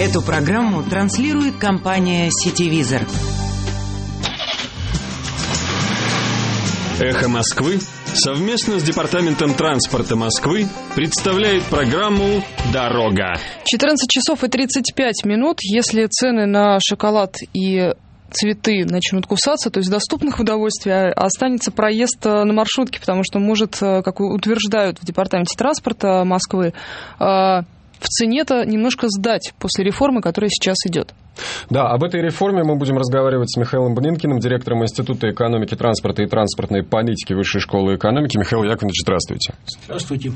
Эту программу транслирует компания «Сетевизор». «Эхо Москвы» совместно с Департаментом транспорта Москвы представляет программу «Дорога». 14 часов и 35 минут. Если цены на шоколад и цветы начнут кусаться, то есть доступных удовольствий останется проезд на маршрутке, потому что может, как утверждают в Департаменте транспорта Москвы, в цене-то немножко сдать после реформы, которая сейчас идет. Да, об этой реформе мы будем разговаривать с Михаилом Блинкиным, директором Института экономики, транспорта и транспортной политики Высшей школы экономики. Михаил Яковлевич, здравствуйте. Здравствуйте.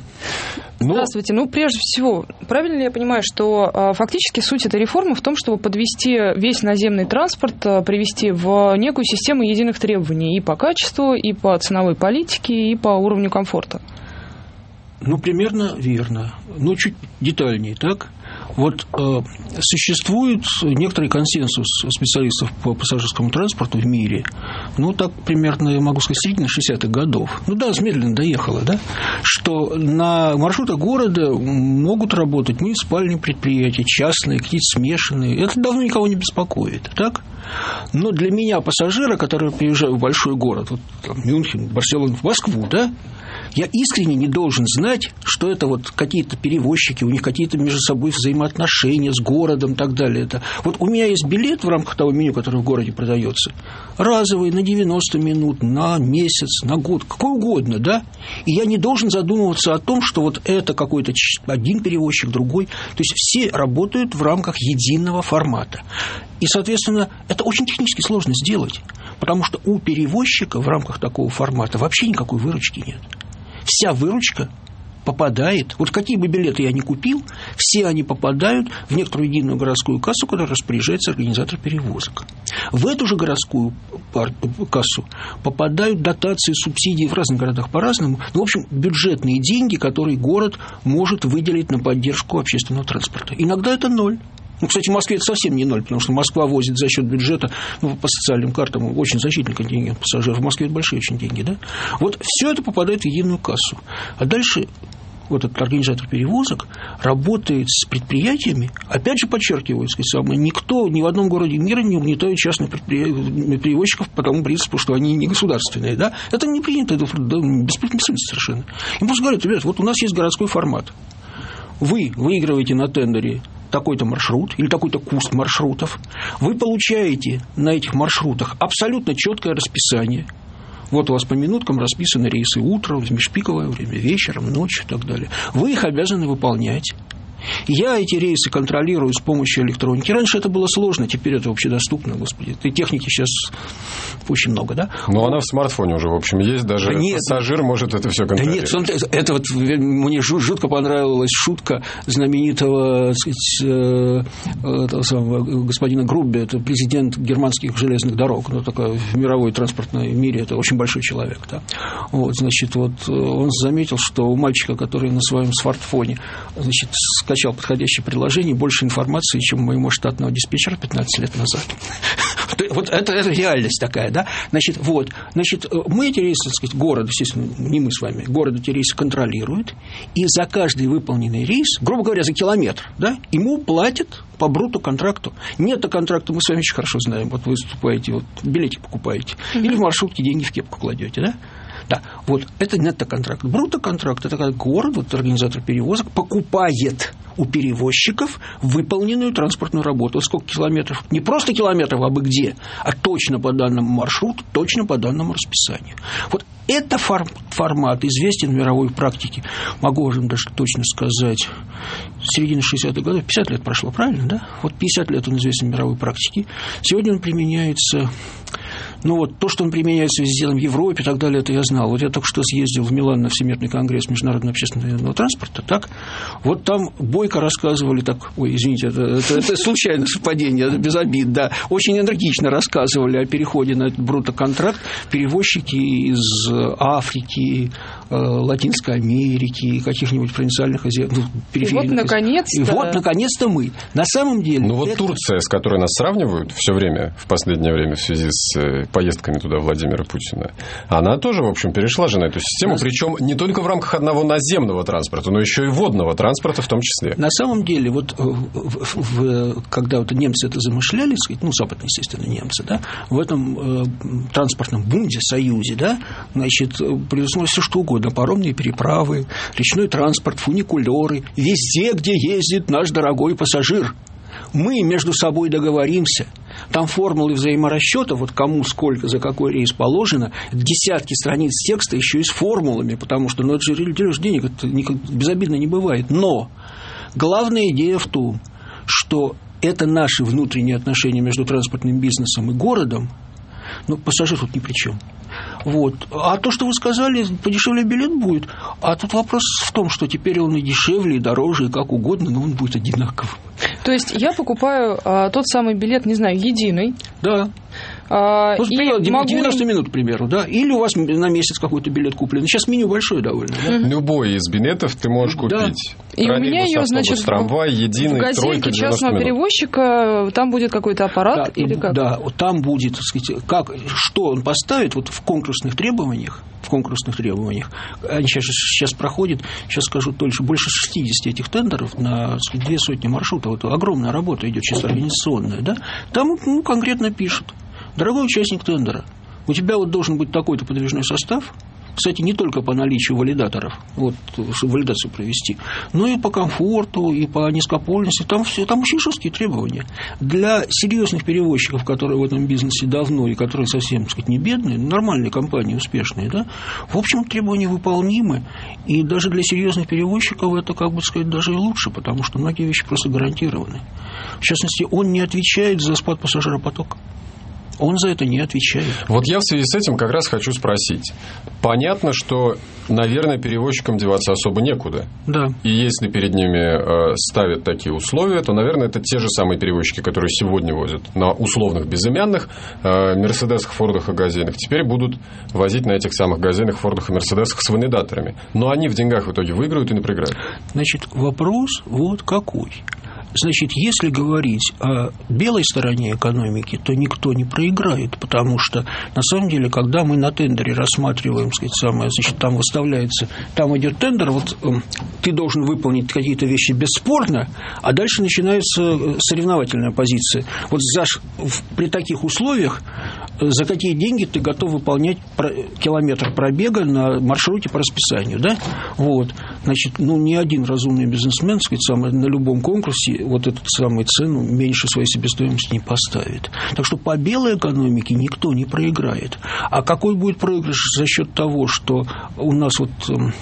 Ну... Здравствуйте. Ну, прежде всего, правильно ли я понимаю, что а, фактически суть этой реформы в том, чтобы подвести весь наземный транспорт, а, привести в некую систему единых требований и по качеству, и по ценовой политике, и по уровню комфорта? Ну, примерно верно. Ну, чуть детальнее, так? Вот э, существует некоторый консенсус специалистов по пассажирскому транспорту в мире, ну, так примерно, я могу сказать, середина 60-х годов, ну да, медленно доехала, да, что на маршрутах города могут работать муниципальные предприятия, частные, какие-то смешанные. Это давно никого не беспокоит, так? Но для меня, пассажира, который приезжаю в большой город, вот там, Мюнхен, Барселона, в Москву, да, я искренне не должен знать, что это вот какие-то перевозчики, у них какие-то между собой взаимоотношения с городом и так далее. Это... Вот у меня есть билет в рамках того меню, которое в городе продается, разовый на 90 минут, на месяц, на год, какой угодно, да? И я не должен задумываться о том, что вот это какой-то один перевозчик, другой. То есть все работают в рамках единого формата. И, соответственно, это очень технически сложно сделать, потому что у перевозчика в рамках такого формата вообще никакой выручки нет вся выручка попадает, вот какие бы билеты я ни купил, все они попадают в некоторую единую городскую кассу, которая распоряжается организатор перевозок. В эту же городскую кассу попадают дотации, субсидии в разных городах по-разному, ну, в общем, бюджетные деньги, которые город может выделить на поддержку общественного транспорта. Иногда это ноль. Ну, кстати, в Москве это совсем не ноль, потому что Москва возит за счет бюджета, ну, по социальным картам, очень значительный контингент пассажиров. В Москве это большие очень деньги, да? Вот все это попадает в единую кассу. А дальше вот этот организатор перевозок работает с предприятиями, опять же подчеркиваю, самое, никто ни в одном городе мира не угнетает частных перевозчиков по тому принципу, что они не государственные. Да? Это не принято, это бессмысленно совершенно. Им просто говорят, ребят, вот у нас есть городской формат. Вы выигрываете на тендере такой-то маршрут или такой-то куст маршрутов, вы получаете на этих маршрутах абсолютно четкое расписание. Вот у вас по минуткам расписаны рейсы утром, межпиковое время, вечером, ночью и так далее. Вы их обязаны выполнять. Я эти рейсы контролирую с помощью электроники. Раньше это было сложно, теперь это общедоступно, господи. Этой техники сейчас очень много, да? Но она в смартфоне уже, в общем, есть, даже да нет, пассажир может это все контролировать. Да нет, это вот мне жутко понравилась шутка знаменитого сказать, э, этого самого господина Грубби, это президент германских железных дорог, ну, такой в мировой транспортной мире, это очень большой человек, да? Вот, значит, вот э, он заметил, что у мальчика, который на своем смартфоне, значит, скачал подходящее приложение, больше информации, чем у моего штатного диспетчера 15 лет назад. Вот это, реальность такая, да? Значит, вот, значит, мы эти рейсы, так сказать, город, естественно, не мы с вами, город эти рейсы контролирует, и за каждый выполненный рейс, грубо говоря, за километр, да, ему платят по бруту контракту. Нет контракта мы с вами очень хорошо знаем. Вот вы выступаете, вот билетик покупаете, или в маршрутке деньги в кепку кладете, да? Да, вот это нетто-контракт. Бруто-контракт – это когда город, вот организатор перевозок, покупает у перевозчиков выполненную транспортную работу. Сколько километров? Не просто километров, а бы где, а точно по данному маршруту, точно по данному расписанию. Вот это формат известен в мировой практике. Могу уже даже точно сказать, с середины 60-х годов, 50 лет прошло, правильно, да? Вот 50 лет он известен в мировой практике. Сегодня он применяется ну вот то, что он применяется везде в Европе и так далее, это я знал. Вот я только что съездил в Милан на Всемирный конгресс международного общественного транспорта, так? Вот там бойко рассказывали так, ой, извините, это, это, это случайное совпадение, это без обид, да, очень энергично рассказывали о переходе на этот брутоконтракт перевозчики из Африки, Латинской Америки, каких-нибудь провинциальных азиатов, ну, периферийных. И вот, наконец-то... И вот, наконец-то мы. На самом деле... Ну, вот это... Турция, с которой нас сравнивают все время, в последнее время, в связи с э, поездками туда Владимира Путина, она тоже, в общем, перешла же на эту систему, на... причем не только в рамках одного наземного транспорта, но еще и водного транспорта в том числе. На самом деле, вот в, в, когда вот немцы это замышляли, сказать, ну, западные, естественно, немцы, да, в этом э, транспортном бунде, союзе, да, значит, предусмотрено все что угодно, паромные переправы, речной транспорт, фуникулеры, везде, где ездит наш дорогой пассажир. Мы между собой договоримся. Там формулы взаиморасчета, вот кому сколько, за какой рейс положено, десятки страниц текста еще и с формулами, потому что ну, это же дележ денег, это безобидно не бывает. Но главная идея в том, что это наши внутренние отношения между транспортным бизнесом и городом, ну, пассажир тут ни при чем. Вот. А то, что вы сказали, подешевле билет будет. А тут вопрос в том, что теперь он и дешевле, и дороже, и как угодно, но он будет одинаковым. То есть я покупаю а, тот самый билет, не знаю, единый. Да. Ну, могу... 90 минут, к примеру, да? Или у вас на месяц какой-то билет куплен. Сейчас меню большое довольно, да? Любой из билетов ты можешь купить. Да. И у меня ее, значит, трамвай, единый, в газельке частного минут. перевозчика, там будет какой-то аппарат да, или как? Да, там будет, так сказать, как, что он поставит вот в конкурсных требованиях, в конкурсных требованиях. Они сейчас, сейчас проходят, сейчас скажу только больше 60 этих тендеров на сказать, две сотни маршрутов. Это огромная работа идет, чисто организационная. Да? Там ну, конкретно пишут. Дорогой участник тендера, у тебя вот должен быть такой-то подвижной состав, кстати, не только по наличию валидаторов, вот, чтобы валидацию провести, но и по комфорту, и по низкопольности. Там, все, там очень жесткие требования. Для серьезных перевозчиков, которые в этом бизнесе давно и которые совсем, так сказать, не бедные, нормальные компании, успешные, да, в общем, требования выполнимы. И даже для серьезных перевозчиков это, как бы сказать, даже и лучше, потому что многие вещи просто гарантированы. В частности, он не отвечает за спад пассажиропотока он за это не отвечает. Вот я в связи с этим как раз хочу спросить. Понятно, что, наверное, перевозчикам деваться особо некуда. Да. И если перед ними э, ставят такие условия, то, наверное, это те же самые перевозчики, которые сегодня возят на условных безымянных э, Мерседесах, Фордах и Газельных, теперь будут возить на этих самых Газельных, Фордах и Мерседесах с валидаторами. Но они в деньгах в итоге выиграют и не проиграют. Значит, вопрос вот какой. Значит, если говорить о белой стороне экономики, то никто не проиграет, потому что на самом деле, когда мы на тендере рассматриваем, сказать, самое, значит, там выставляется, там идет тендер, вот эм, ты должен выполнить какие-то вещи бесспорно, а дальше начинается э, соревновательная позиция. Вот за, при таких условиях э, за какие деньги ты готов выполнять километр пробега на маршруте по расписанию, да? Вот, значит, ну, ни один разумный бизнесмен, сказать, самое, на любом конкурсе вот эту самую цену меньше своей себестоимости не поставит. Так что по белой экономике никто не проиграет. А какой будет проигрыш за счет того, что у нас вот эм,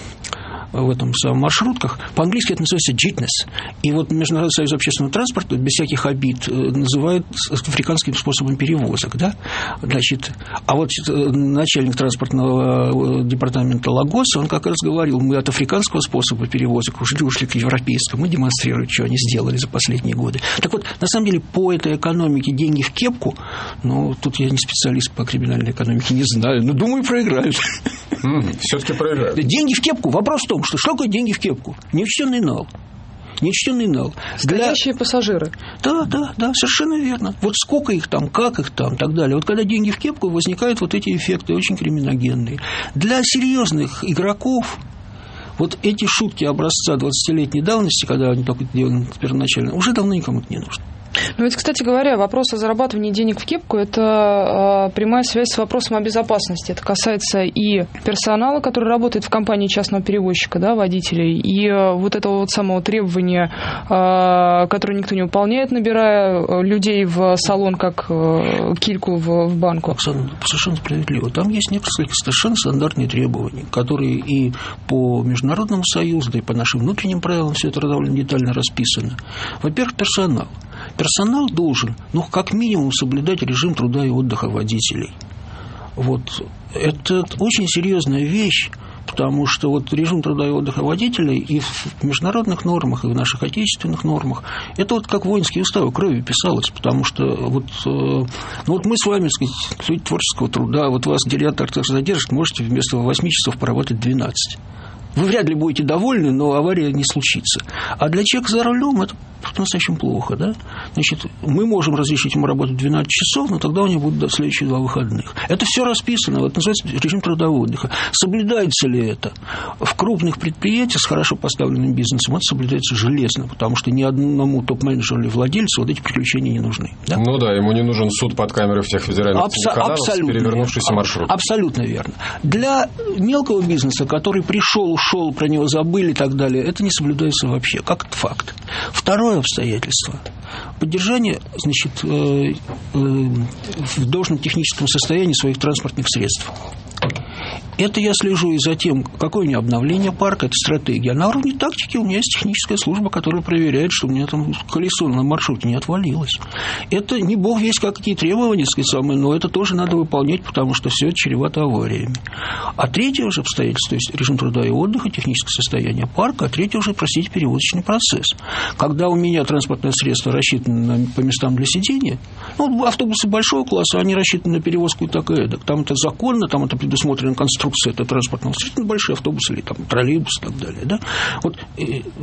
в этом самом маршрутках. По-английски это называется JITNES. И вот Международный союз общественного транспорта без всяких обид э, называют африканским способом перевозок. Да? Значит, а вот э, начальник транспортного э, департамента Лагоса, он как раз говорил, мы от африканского способа перевозок ушли, ушли к европейскому, мы демонстрируем, что они сделали за последние годы. Так вот, на самом деле, по этой экономике деньги в кепку, ну, тут я не специалист по криминальной экономике, не знаю, но думаю, проиграют. Все-таки проиграют. Деньги в кепку. Вопрос в том, что что такое деньги в кепку? Неучтенный нал. Неучтенный нал. Стоящие Для... пассажиры. Да, да, да, совершенно верно. Вот сколько их там, как их там, так далее. Вот когда деньги в кепку, возникают вот эти эффекты очень криминогенные. Для серьезных игроков вот эти шутки образца 20-летней давности, когда они только делали первоначально, уже давно никому не нужны. Ну ведь, кстати говоря, вопрос о зарабатывании денег в кепку – это э, прямая связь с вопросом о безопасности. Это касается и персонала, который работает в компании частного перевозчика, да, водителей, и э, вот этого вот самого требования, э, которое никто не выполняет, набирая людей в салон как э, кильку в, в банку. Оксана, совершенно справедливо. Там есть некоторые совершенно стандартные требования, которые и по Международному союзу, да и по нашим внутренним правилам все это довольно детально расписано. Во-первых, персонал персонал должен, ну, как минимум, соблюдать режим труда и отдыха водителей. Вот. Это очень серьезная вещь, потому что вот режим труда и отдыха водителей и в международных нормах, и в наших отечественных нормах, это вот как воинские уставы кровью писалось, потому что вот, э, ну вот мы с вами, так сказать, люди творческого труда, вот вас директор задержит, можете вместо 8 часов поработать 12 Вы вряд ли будете довольны, но авария не случится. А для человека за рулем это по-настоящему плохо, да? Значит, мы можем разрешить ему работать 12 часов, но тогда у него будут следующие два выходных. Это все расписано, вот называется режим трудового отдыха. Соблюдается ли это? В крупных предприятиях с хорошо поставленным бизнесом это соблюдается железно, потому что ни одному топ-менеджеру или владельцу вот эти приключения не нужны. Да? Ну да, ему не нужен суд под камерой всех федеральных Абсо- телеканалов с перевернувшийся маршрут. Абсолютно верно. Для мелкого бизнеса, который пришел, ушел, про него забыли и так далее, это не соблюдается вообще, как факт. Второе обстоятельство. Поддержание значит, э, э, в должном техническом состоянии своих транспортных средств. Это я слежу и за тем, какое у меня обновление парка, это стратегия. На уровне тактики у меня есть техническая служба, которая проверяет, что у меня там колесо на маршруте не отвалилось. Это не бог весь какие требования, сказать, самые, но это тоже надо выполнять, потому что все это чревато авариями. А третье уже обстоятельство, то есть режим труда и отдыха, техническое состояние парка, а третье уже, простите, перевозочный процесс. Когда у меня транспортное средство рассчитано по местам для сидения, ну, автобусы большого класса, они рассчитаны на перевозку и так и эдак. Там это законно, там это предусмотрена конструкция этого транспортного средства, большие автобусы или там троллейбусы и так далее. Да? Вот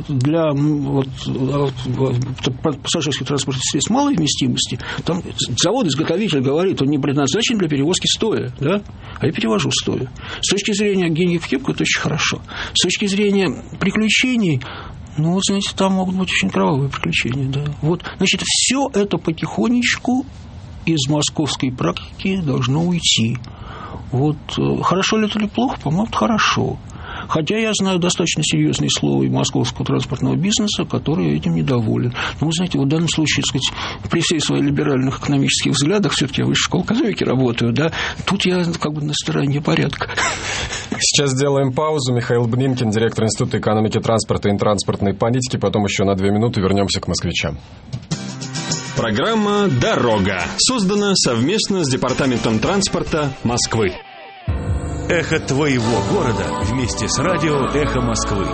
для вот, а, пассажирских транспортных средств малой вместимости, там завод-изготовитель говорит, он не предназначен для перевозки стоя, да? а я перевожу стоя. С точки зрения денег в кепку это очень хорошо. С точки зрения приключений, ну, вот, знаете, там могут быть очень кровавые приключения, да. Вот, значит, все это потихонечку из московской практики должно уйти. Вот, э, хорошо ли это или плохо? По-моему, хорошо. Хотя я знаю достаточно серьезные слои московского транспортного бизнеса, который этим недоволен. Но вы знаете, вот в данном случае, так сказать, при всей своих либеральных экономических взглядах, все-таки я в высшей школе экономики работаю, да, тут я как бы на стороне порядка. Сейчас сделаем паузу. Михаил Бнинкин, директор Института экономики транспорта и транспортной политики. Потом еще на две минуты вернемся к москвичам. Программа «Дорога» создана совместно с Департаментом транспорта Москвы. Эхо твоего города вместе с радио «Эхо Москвы».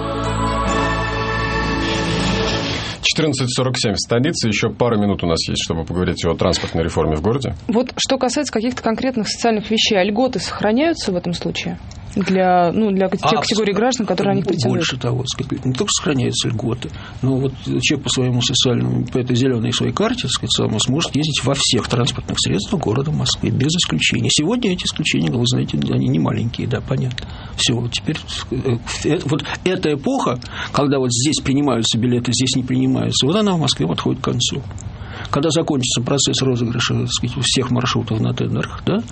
14.47 в столице. Еще пару минут у нас есть, чтобы поговорить о транспортной реформе в городе. Вот что касается каких-то конкретных социальных вещей, а льготы сохраняются в этом случае? Для, ну, для тех А, категорий граждан, которые они претендуют? Больше того, сказать, не только сохраняются льготы, но вот человек по своему социальному, по этой зеленой своей карте, так сказать, сам сможет ездить во всех транспортных средствах города Москвы, без исключения. Сегодня эти исключения, вы знаете, они не маленькие, да, понятно. Все, теперь э, э, вот эта эпоха, когда вот здесь принимаются билеты, здесь не принимаются, вот она в Москве подходит к концу когда закончится процесс розыгрыша так сказать, всех маршрутов на тендерах, да,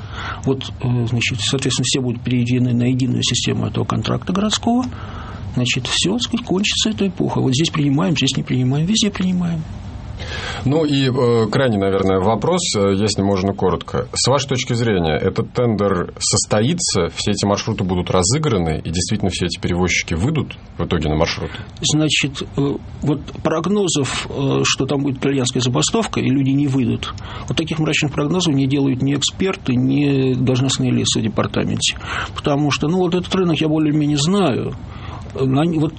вот, э, значит, соответственно, все будут переведены на единую систему этого контракта городского, значит, все, кончится эта эпоха. Вот здесь принимаем, здесь не принимаем, везде принимаем. Ну и э, крайний, наверное, вопрос, э, если можно коротко. С вашей точки зрения, этот тендер состоится, все эти маршруты будут разыграны, и действительно все эти перевозчики выйдут в итоге на маршруты? Значит, э, вот прогнозов, э, что там будет итальянская забастовка, и люди не выйдут, вот таких мрачных прогнозов не делают ни эксперты, ни должностные лица в департаменте. Потому что, ну, вот этот рынок я более-менее знаю. Вот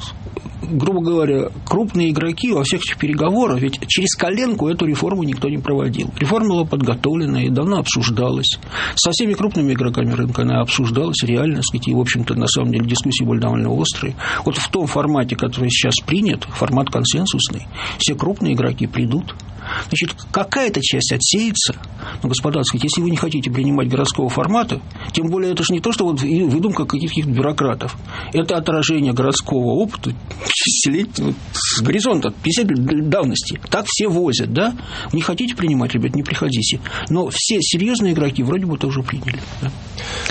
грубо говоря, крупные игроки во всех этих переговорах, ведь через коленку эту реформу никто не проводил. Реформа была подготовлена и давно обсуждалась. Со всеми крупными игроками рынка она обсуждалась реально, сказать, и, в общем-то, на самом деле дискуссии были довольно острые. Вот в том формате, который сейчас принят, формат консенсусный, все крупные игроки придут, Значит, какая-то часть отсеется. Но, господа, так сказать, если вы не хотите принимать городского формата, тем более это же не то, что вот выдумка каких-то бюрократов. Это отражение городского опыта десятилетнего, с горизонта 50 лет давности. Так все возят, да? Не хотите принимать, ребят, не приходите. Но все серьезные игроки вроде бы тоже приняли. да.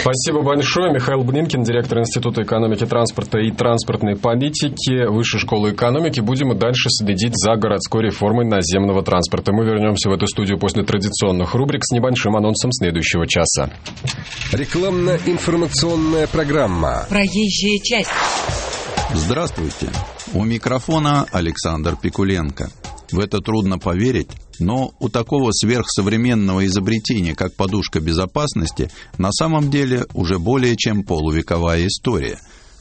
Спасибо большое. Михаил Бнинкин, директор Института экономики транспорта и транспортной политики Высшей школы экономики. Будем и дальше следить за городской реформой наземного транспорта. Мы вернемся в эту студию после традиционных рубрик с небольшим анонсом следующего часа. Рекламно-информационная программа. Проезжая часть. Здравствуйте. У микрофона Александр Пикуленко. В это трудно поверить, но у такого сверхсовременного изобретения, как подушка безопасности, на самом деле уже более чем полувековая история.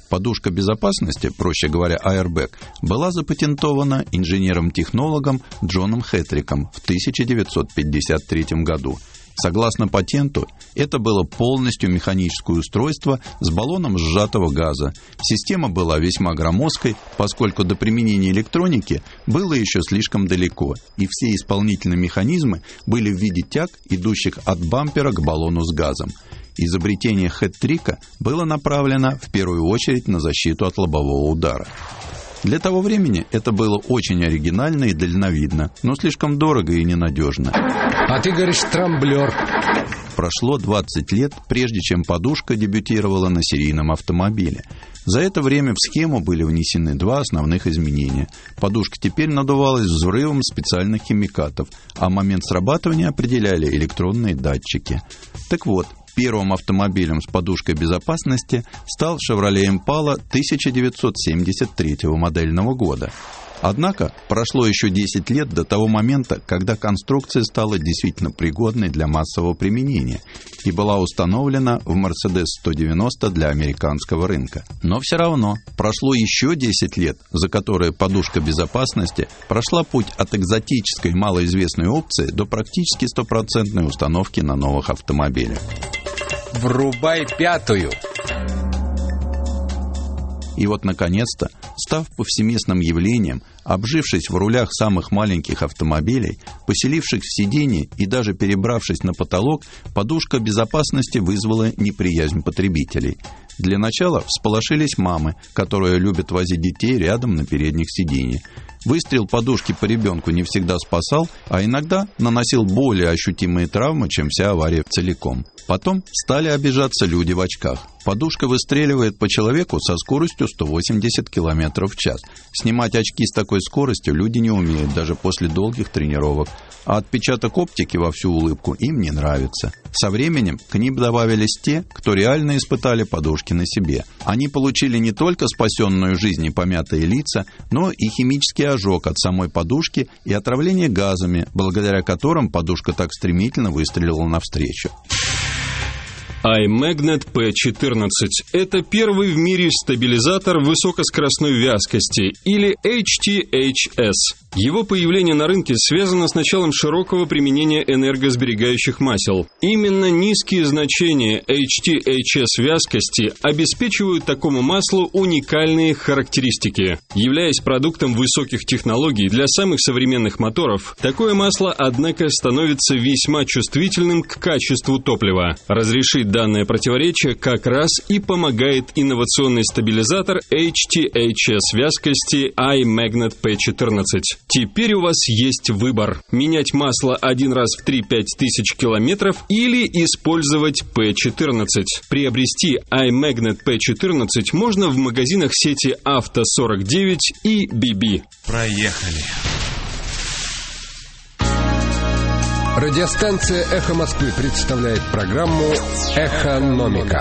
Подушка безопасности, проще говоря, Airbag, была запатентована инженером-технологом Джоном Хэтриком в 1953 году Согласно патенту, это было полностью механическое устройство с баллоном сжатого газа. Система была весьма громоздкой, поскольку до применения электроники было еще слишком далеко, и все исполнительные механизмы были в виде тяг, идущих от бампера к баллону с газом. Изобретение хэт-трика было направлено в первую очередь на защиту от лобового удара. Для того времени это было очень оригинально и дальновидно, но слишком дорого и ненадежно. А ты говоришь трамблер. Прошло 20 лет, прежде чем подушка дебютировала на серийном автомобиле. За это время в схему были внесены два основных изменения. Подушка теперь надувалась взрывом специальных химикатов, а момент срабатывания определяли электронные датчики. Так вот, Первым автомобилем с подушкой безопасности стал Chevrolet Impala 1973 модельного года. Однако прошло еще 10 лет до того момента, когда конструкция стала действительно пригодной для массового применения и была установлена в Mercedes 190 для американского рынка. Но все равно прошло еще 10 лет, за которые подушка безопасности прошла путь от экзотической малоизвестной опции до практически стопроцентной установки на новых автомобилях. Врубай пятую. И вот, наконец-то, став повсеместным явлением, обжившись в рулях самых маленьких автомобилей, поселившись в сиденье и даже перебравшись на потолок, подушка безопасности вызвала неприязнь потребителей. Для начала всполошились мамы, которые любят возить детей рядом на передних сиденьях. Выстрел подушки по ребенку не всегда спасал, а иногда наносил более ощутимые травмы, чем вся авария целиком. Потом стали обижаться люди в очках. Подушка выстреливает по человеку со скоростью 180 км в час. Снимать очки с такой скоростью люди не умеют даже после долгих тренировок. А отпечаток оптики во всю улыбку им не нравится. Со временем к ним добавились те, кто реально испытали подушки на себе. Они получили не только спасенную жизнь и помятые лица, но и химический ожог от самой подушки и отравление газами, благодаря которым подушка так стремительно выстрелила навстречу iMagnet P14 – это первый в мире стабилизатор высокоскоростной вязкости или HTHS. Его появление на рынке связано с началом широкого применения энергосберегающих масел. Именно низкие значения HTHS вязкости обеспечивают такому маслу уникальные характеристики. Являясь продуктом высоких технологий для самых современных моторов, такое масло, однако, становится весьма чувствительным к качеству топлива. Данное противоречие как раз и помогает инновационный стабилизатор HTHS вязкости iMagnet P14. Теперь у вас есть выбор – менять масло один раз в 3-5 тысяч километров или использовать P14. Приобрести iMagnet P14 можно в магазинах сети Авто49 и BB. Проехали. Радиостанция «Эхо Москвы» представляет программу «Экономика».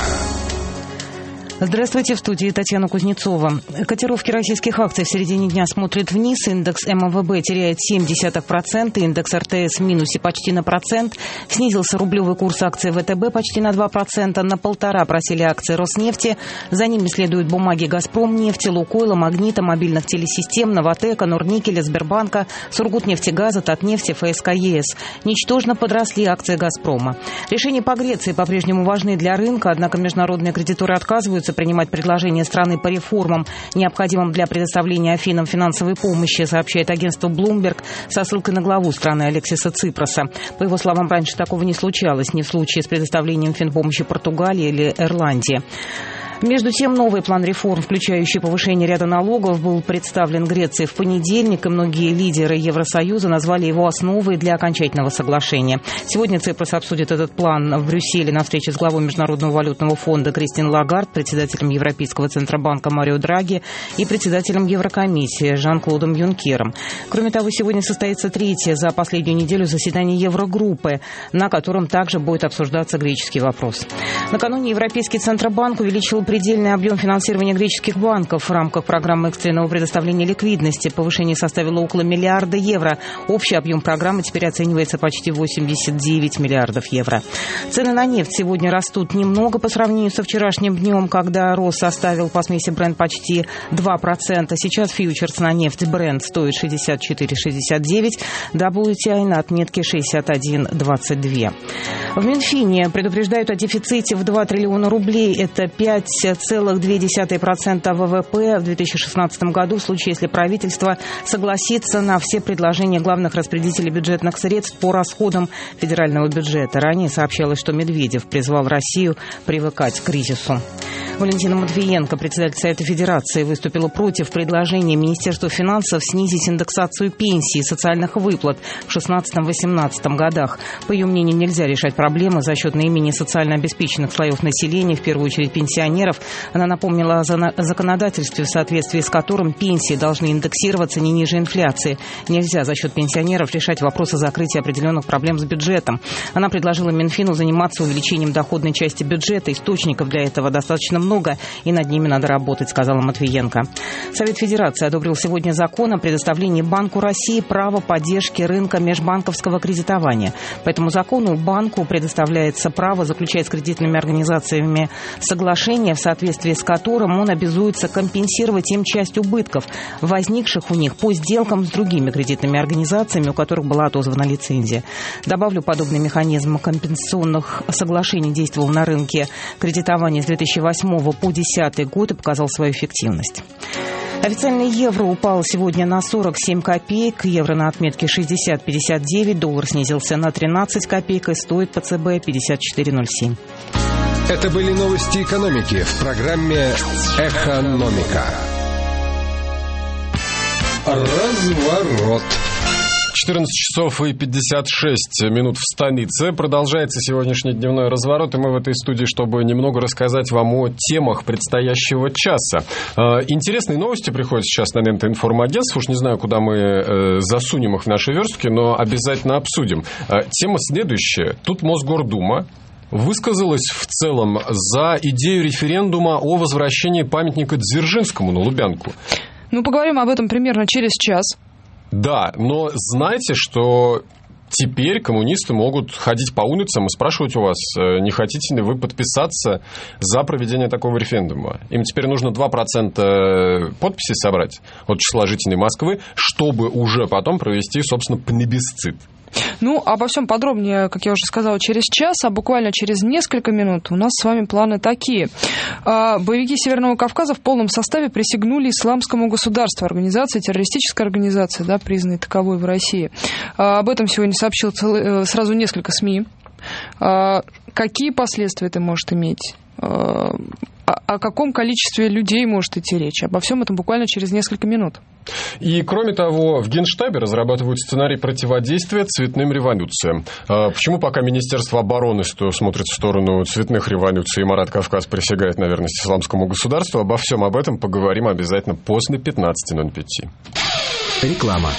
Здравствуйте, в студии Татьяна Кузнецова. Котировки российских акций в середине дня смотрят вниз. Индекс МВБ теряет 0,7%, индекс РТС в минусе почти на процент. Снизился рублевый курс акций ВТБ почти на 2%, на полтора просели акции Роснефти. За ними следуют бумаги «Газпром», нефти, «Лукойла», «Магнита», мобильных телесистем, «Новотека», «Норникеля», «Сбербанка», «Сургутнефтегаза», «Татнефти», ФСК ЕС. Ничтожно подросли акции «Газпрома». Решения по Греции по-прежнему важны для рынка, однако международные кредиторы отказываются отказываются принимать предложения страны по реформам, необходимым для предоставления Афинам финансовой помощи, сообщает агентство Bloomberg со ссылкой на главу страны Алексиса Ципроса. По его словам, раньше такого не случалось, ни в случае с предоставлением финпомощи Португалии или Ирландии. Между тем, новый план реформ, включающий повышение ряда налогов, был представлен Греции в понедельник, и многие лидеры Евросоюза назвали его основой для окончательного соглашения. Сегодня Ципрас обсудит этот план в Брюсселе на встрече с главой Международного валютного фонда Кристин Лагард, председателем Европейского центробанка Марио Драги и председателем Еврокомиссии Жан-Клодом Юнкером. Кроме того, сегодня состоится третье за последнюю неделю заседание Еврогруппы, на котором также будет обсуждаться греческий вопрос. Накануне Европейский центробанк увеличил предельный объем финансирования греческих банков в рамках программы экстренного предоставления ликвидности. Повышение составило около миллиарда евро. Общий объем программы теперь оценивается почти 89 миллиардов евро. Цены на нефть сегодня растут немного по сравнению со вчерашним днем, когда рост составил по смеси бренд почти 2%. Сейчас фьючерс на нефть бренд стоит 64,69, WTI на отметке 61,22. В Минфине предупреждают о дефиците в 2 триллиона рублей. Это 5,2% ВВП в 2016 году в случае, если правительство согласится на все предложения главных распределителей бюджетных средств по расходам федерального бюджета. Ранее сообщалось, что Медведев призвал Россию привыкать к кризису. Валентина Матвиенко, председатель Совета Федерации, выступила против предложения Министерства финансов снизить индексацию пенсий и социальных выплат в 2016-2018 годах. По ее мнению, нельзя решать проблемы за счет наименее социально обеспеченных слоев населения, в первую очередь пенсионеров. Она напомнила о законодательстве, в соответствии с которым пенсии должны индексироваться не ниже инфляции. Нельзя за счет пенсионеров решать вопросы закрытия определенных проблем с бюджетом. Она предложила Минфину заниматься увеличением доходной части бюджета. Источников для этого достаточно много, и над ними надо работать, сказала Матвиенко. Совет Федерации одобрил сегодня закон о предоставлении Банку России права поддержки рынка межбанковского кредитования. По этому закону банку предоставляется право заключать с кредитными организациями соглашение, в соответствии с которым он обязуется компенсировать им часть убытков, возникших у них по сделкам с другими кредитными организациями, у которых была отозвана лицензия. Добавлю, подобный механизм компенсационных соглашений действовал на рынке кредитования с 2008 по 2010 год и показал свою эффективность. Официальный евро упал сегодня на 47 копеек, евро на отметке 60,59, доллар снизился на 13 копеек и стоит по ЦБ 54,07. Это были новости экономики в программе «Экономика». Разворот. 14 часов и 56 минут в столице. Продолжается сегодняшний дневной разворот, и мы в этой студии, чтобы немного рассказать вам о темах предстоящего часа. А, интересные новости приходят сейчас на ленту информагентств. Уж не знаю, куда мы э, засунем их в наши верстки, но обязательно обсудим. А, тема следующая. Тут Мосгордума высказалась в целом за идею референдума о возвращении памятника Дзержинскому на Лубянку. Ну, поговорим об этом примерно через час. Да, но знайте, что теперь коммунисты могут ходить по улицам и спрашивать у вас, э, не хотите ли вы подписаться за проведение такого референдума. Им теперь нужно 2% подписей собрать от числа жителей Москвы, чтобы уже потом провести, собственно, плебисцит. Ну, обо всем подробнее, как я уже сказала, через час, а буквально через несколько минут у нас с вами планы такие. А, боевики Северного Кавказа в полном составе присягнули исламскому государству, организации, террористической организации, да, признанной таковой в России. А, об этом сегодня сообщил э, сразу несколько СМИ. А, какие последствия это может иметь? О каком количестве людей может идти речь? Обо всем этом буквально через несколько минут. И, кроме того, в Генштабе разрабатывают сценарий противодействия цветным революциям. А почему пока Министерство обороны что смотрит в сторону цветных революций, и Марат Кавказ присягает на верность исламскому государству, обо всем об этом поговорим обязательно после 15.05. Реклама.